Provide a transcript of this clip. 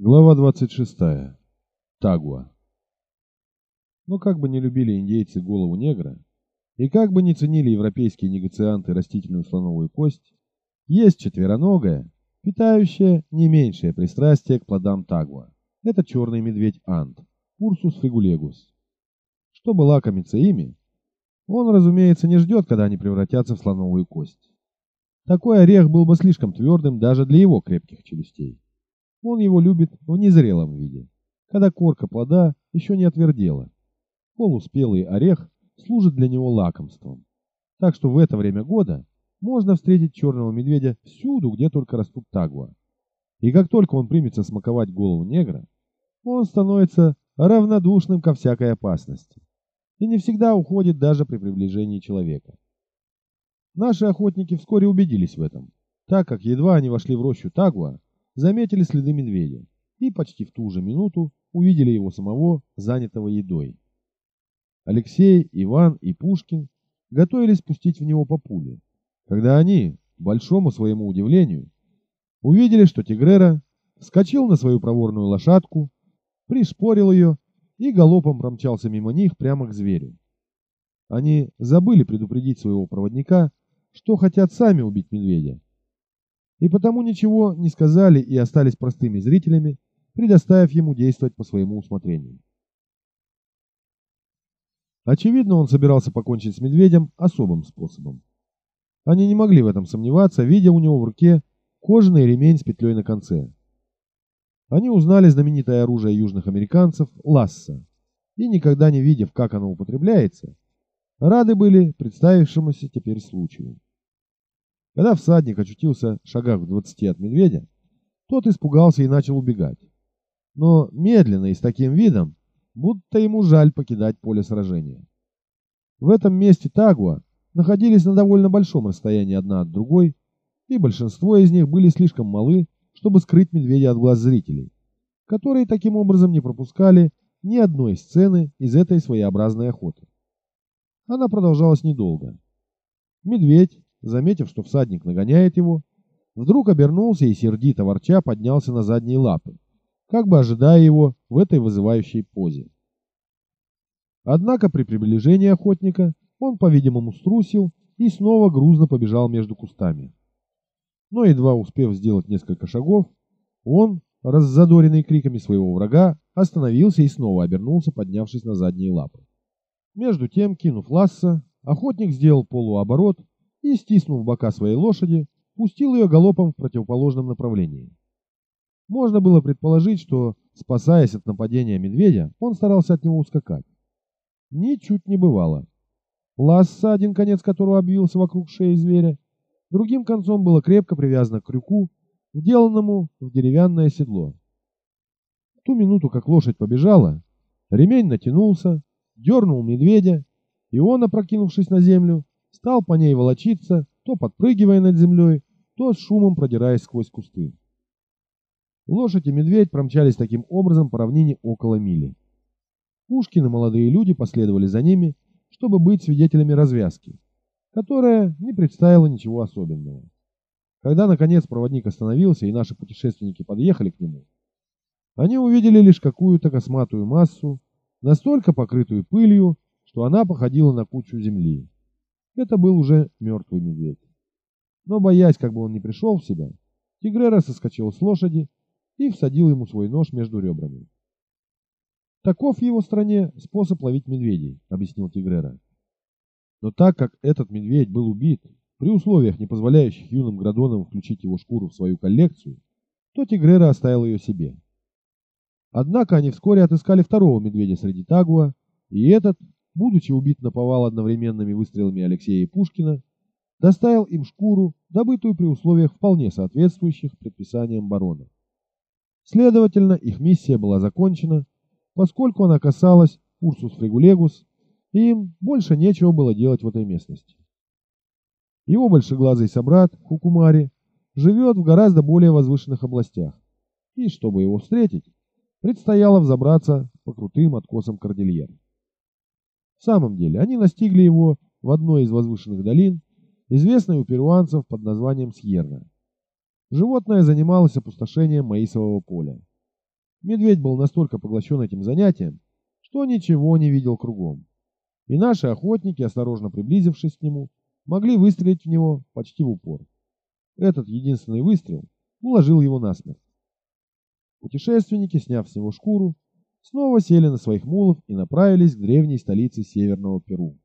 Глава 26. Тагуа. Но как бы не любили индейцы голову негра, и как бы не ценили европейские негацианты растительную слоновую кость, есть четвероногая, питающая не меньшее пристрастие к плодам тагуа. Это черный медведь Ант, Урсус фригулегус. Чтобы лакомиться ими, он, разумеется, не ждет, когда они превратятся в слоновую кость. Такой орех был бы слишком твердым даже для его крепких челюстей. Он его любит в незрелом виде, когда корка плода еще не отвердела. Полуспелый орех служит для него лакомством. Так что в это время года можно встретить черного медведя всюду, где только растут тагуа. И как только он примется смаковать голову негра, он становится равнодушным ко всякой опасности и не всегда уходит даже при приближении человека. Наши охотники вскоре убедились в этом, так как едва они вошли в рощу тагуа, заметили следы медведя и почти в ту же минуту увидели его самого, занятого едой. Алексей, Иван и Пушкин готовились пустить в него по пуле, когда они, большому своему удивлению, увидели, что Тигрера вскочил на свою проворную лошадку, пришпорил ее и галопом промчался мимо них прямо к зверю. Они забыли предупредить своего проводника, что хотят сами убить медведя, и потому ничего не сказали и остались простыми зрителями, предоставив ему действовать по своему усмотрению. Очевидно, он собирался покончить с медведем особым способом. Они не могли в этом сомневаться, видя у него в руке кожаный ремень с петлей на конце. Они узнали знаменитое оружие южных американцев – ласса, и никогда не видев, как оно употребляется, рады были представившемуся теперь случаю. Когда всадник очутился в шагах в двадцати от медведя, тот испугался и начал убегать. Но медленно и с таким видом, будто ему жаль покидать поле сражения. В этом месте Тагуа находились на довольно большом расстоянии одна от другой, и большинство из них были слишком малы, чтобы скрыть медведя от глаз зрителей, которые таким образом не пропускали ни одной сцены из этой своеобразной охоты. Она продолжалась недолго. Медведь, заметив, что всадник нагоняет его, вдруг обернулся и сердито ворча поднялся на задние лапы, как бы ожидая его в этой вызывающей позе. Однако при приближении охотника он, по-видимому, струсил и снова грузно побежал между кустами. Но едва успев сделать несколько шагов, он, раззадоренный криками своего врага, остановился и снова обернулся, поднявшись на задние лапы. Между тем, кинув ласса, охотник сделал полуоборот и, стиснув бока своей лошади, пустил ее галопом в противоположном направлении. Можно было предположить, что, спасаясь от нападения медведя, он старался от него ускакать. Ничуть не бывало. Ласса, один конец которого обвился вокруг шеи зверя, другим концом было крепко привязано к крюку, вделанному в деревянное седло. В ту минуту, как лошадь побежала, ремень натянулся, дернул медведя, и он, опрокинувшись на землю, стал по ней волочиться, то подпрыгивая над землей, то с шумом продираясь сквозь кусты. Лошадь и медведь промчались таким образом по равнине около мили. Пушкин и молодые люди последовали за ними, чтобы быть свидетелями развязки, которая не представила ничего особенного. Когда, наконец, проводник остановился и наши путешественники подъехали к нему, они увидели лишь какую-то косматую массу, настолько покрытую пылью, что она походила на кучу земли. Это был уже мертвый медведь. Но, боясь, как бы он не пришел в себя, Тигрера соскочил с лошади и всадил ему свой нож между ребрами. «Таков в его стране способ ловить медведей», — объяснил Тигрера. Но так как этот медведь был убит, при условиях, не позволяющих юным градонам включить его шкуру в свою коллекцию, то Тигрера оставил ее себе. Однако они вскоре отыскали второго медведя среди Тагуа, и этот, будучи убит на повал одновременными выстрелами Алексея и Пушкина, доставил им шкуру, добытую при условиях вполне соответствующих предписаниям барона. Следовательно, их миссия была закончена, поскольку она касалась Урсус фригулегус, и им больше нечего было делать в этой местности. Его большеглазый собрат, Хукумари, живет в гораздо более возвышенных областях, и, чтобы его встретить, предстояло взобраться по крутым откосам Кордильер. В самом деле, они настигли его в одной из возвышенных долин, известной у перуанцев под названием Сьерра. Животное занималось опустошением маисового поля. Медведь был настолько поглощен этим занятием, что ничего не видел кругом. И наши охотники, осторожно приблизившись к нему, могли выстрелить в него почти в упор. Этот единственный выстрел уложил его насмерть. Путешественники, сняв с него шкуру, снова сели на своих мулов и направились к древней столице Северного Перу.